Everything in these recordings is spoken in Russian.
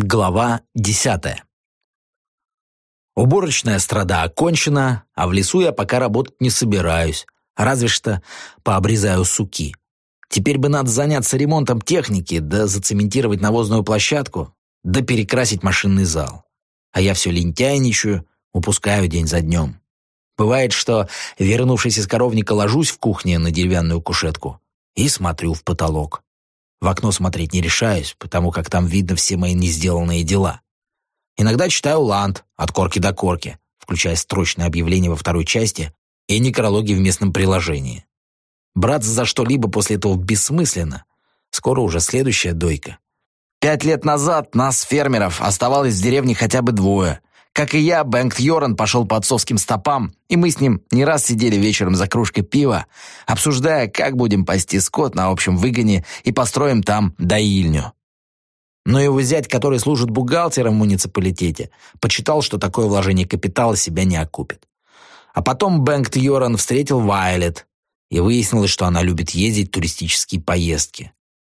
Глава десятая. Уборочная страда окончена, а в лесу я пока работать не собираюсь, разве что пообрезаю суки. Теперь бы надо заняться ремонтом техники, да зацементировать навозную площадку, да перекрасить машинный зал. А я все лентяйничаю, упускаю день за днем. Бывает, что, вернувшись из коровника, ложусь в кухне на деревянную кушетку и смотрю в потолок. В окно смотреть не решаюсь, потому как там видно все мои несделанные дела. Иногда читаю ланд от корки до корки, включая строчное объявление во второй части и некрологи в местном приложении. Браться за что-либо после этого бессмысленно. Скоро уже следующая дойка. Пять лет назад нас, фермеров, оставалось в деревне хотя бы двое. Как и я, Бэнк Йоран пошел по отцовским стопам, и мы с ним не раз сидели вечером за кружкой пива, обсуждая, как будем пасти скот на общем выгоне и построим там доильню. Но его зять, который служит бухгалтером в муниципалитете, почитал, что такое вложение капитала себя не окупит. А потом Бэнк Йоран встретил Вайлет, и выяснилось, что она любит ездить в туристические поездки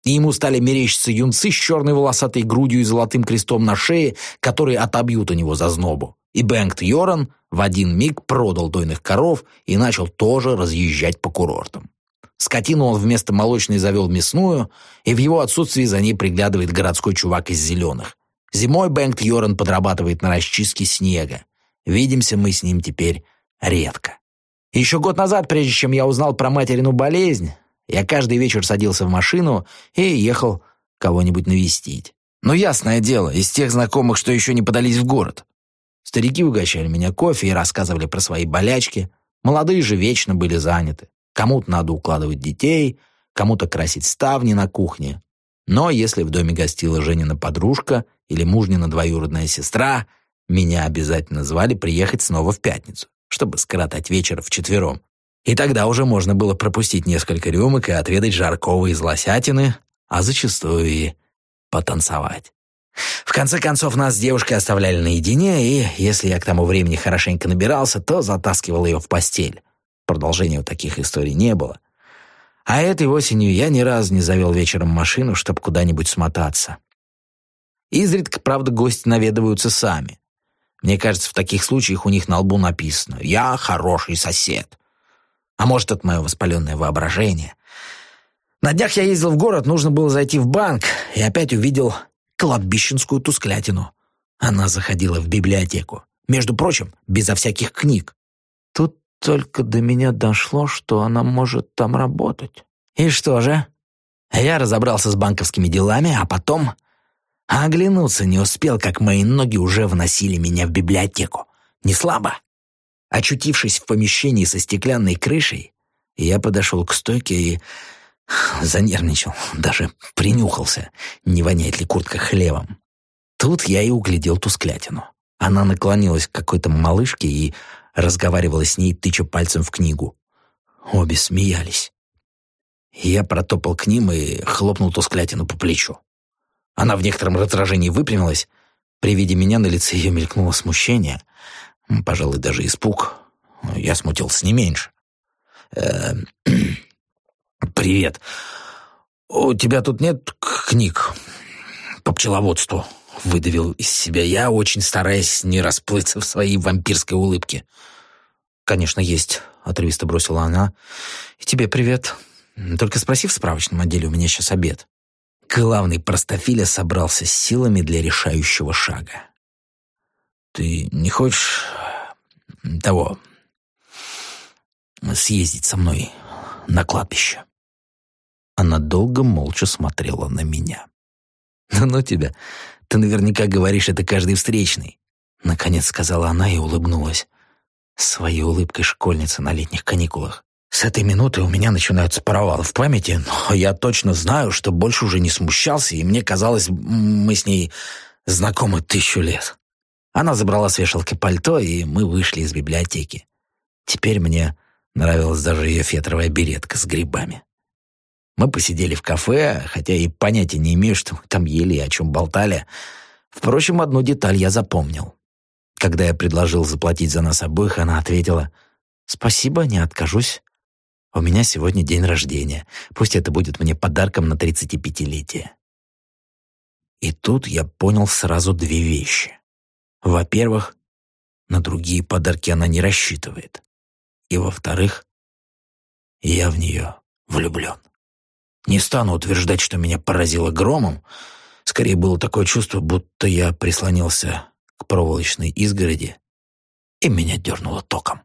и ему стали мерещиться юнцы с черной волосатой грудью и золотым крестом на шее, которые отобьют у него зазнобу. И Бенгт Йоран в один миг продал дойных коров и начал тоже разъезжать по курортам. Скотину он вместо молочной завел мясную, и в его отсутствии за ней приглядывает городской чувак из зеленых. Зимой Бенгт Йоран подрабатывает на расчистке снега. Видимся мы с ним теперь редко. Еще год назад, прежде чем я узнал про материну болезнь, я каждый вечер садился в машину и ехал кого-нибудь навестить. Но ясное дело, из тех знакомых, что еще не подались в город. Старики угощали меня кофе и рассказывали про свои болячки. Молодые же вечно были заняты. Кому-то надо укладывать детей, кому-то красить ставни на кухне. Но если в доме гостила Женина подружка или мужнина двоюродная сестра, меня обязательно звали приехать снова в пятницу, чтобы скоротать вечер вчетвером. И тогда уже можно было пропустить несколько рюмок и отведать жаркого из лосятины, а зачастую и потанцевать. В конце концов, нас с девушкой оставляли наедине, и, если я к тому времени хорошенько набирался, то затаскивал ее в постель. Продолжения у таких историй не было. А этой осенью я ни разу не завел вечером машину, чтобы куда-нибудь смотаться. Изредка, правда, гости наведываются сами. Мне кажется, в таких случаях у них на лбу написано «Я хороший сосед». А может, это мое воспаленное воображение. На днях я ездил в город, нужно было зайти в банк, и опять увидел кладбищенскую тусклятину. Она заходила в библиотеку. Между прочим, безо всяких книг. Тут только до меня дошло, что она может там работать. И что же? Я разобрался с банковскими делами, а потом... оглянуться не успел, как мои ноги уже вносили меня в библиотеку. Не слабо? Очутившись в помещении со стеклянной крышей, я подошел к стойке и занервничал, даже принюхался, не воняет ли куртка хлебом. Тут я и углядел тусклятину. Она наклонилась к какой-то малышке и разговаривала с ней, тыча пальцем в книгу. Обе смеялись. Я протопал к ним и хлопнул тусклятину по плечу. Она в некотором раздражении выпрямилась. При виде меня на лице ее мелькнуло смущение, Пожалуй, даже испуг. Я смутился не меньше. Э, «Привет. У тебя тут нет книг по пчеловодству?» Выдавил из себя я, очень стараясь не расплыться в своей вампирской улыбке. «Конечно, есть», — отрывисто бросила она. «И тебе привет. Только спроси в справочном отделе, у меня сейчас обед». Главный простофиля собрался с силами для решающего шага. «Ты не хочешь того съездить со мной на кладбище?» Она долго молча смотрела на меня. «Ну, ну тебя, ты наверняка говоришь это каждый встречный», — наконец сказала она и улыбнулась. Своей улыбкой школьницы на летних каникулах. С этой минуты у меня начинаются провалы в памяти, но я точно знаю, что больше уже не смущался, и мне казалось, мы с ней знакомы тысячу лет. Она забрала с вешалки пальто, и мы вышли из библиотеки. Теперь мне нравилась даже ее фетровая беретка с грибами. Мы посидели в кафе, хотя и понятия не имею, что мы там ели и о чем болтали. Впрочем, одну деталь я запомнил. Когда я предложил заплатить за нас обоих, она ответила «Спасибо, не откажусь. У меня сегодня день рождения. Пусть это будет мне подарком на 35-летие». И тут я понял сразу две вещи. Во-первых, на другие подарки она не рассчитывает. И во-вторых, я в нее влюблен. Не стану утверждать, что меня поразило громом. Скорее было такое чувство, будто я прислонился к проволочной изгороди, и меня дернуло током.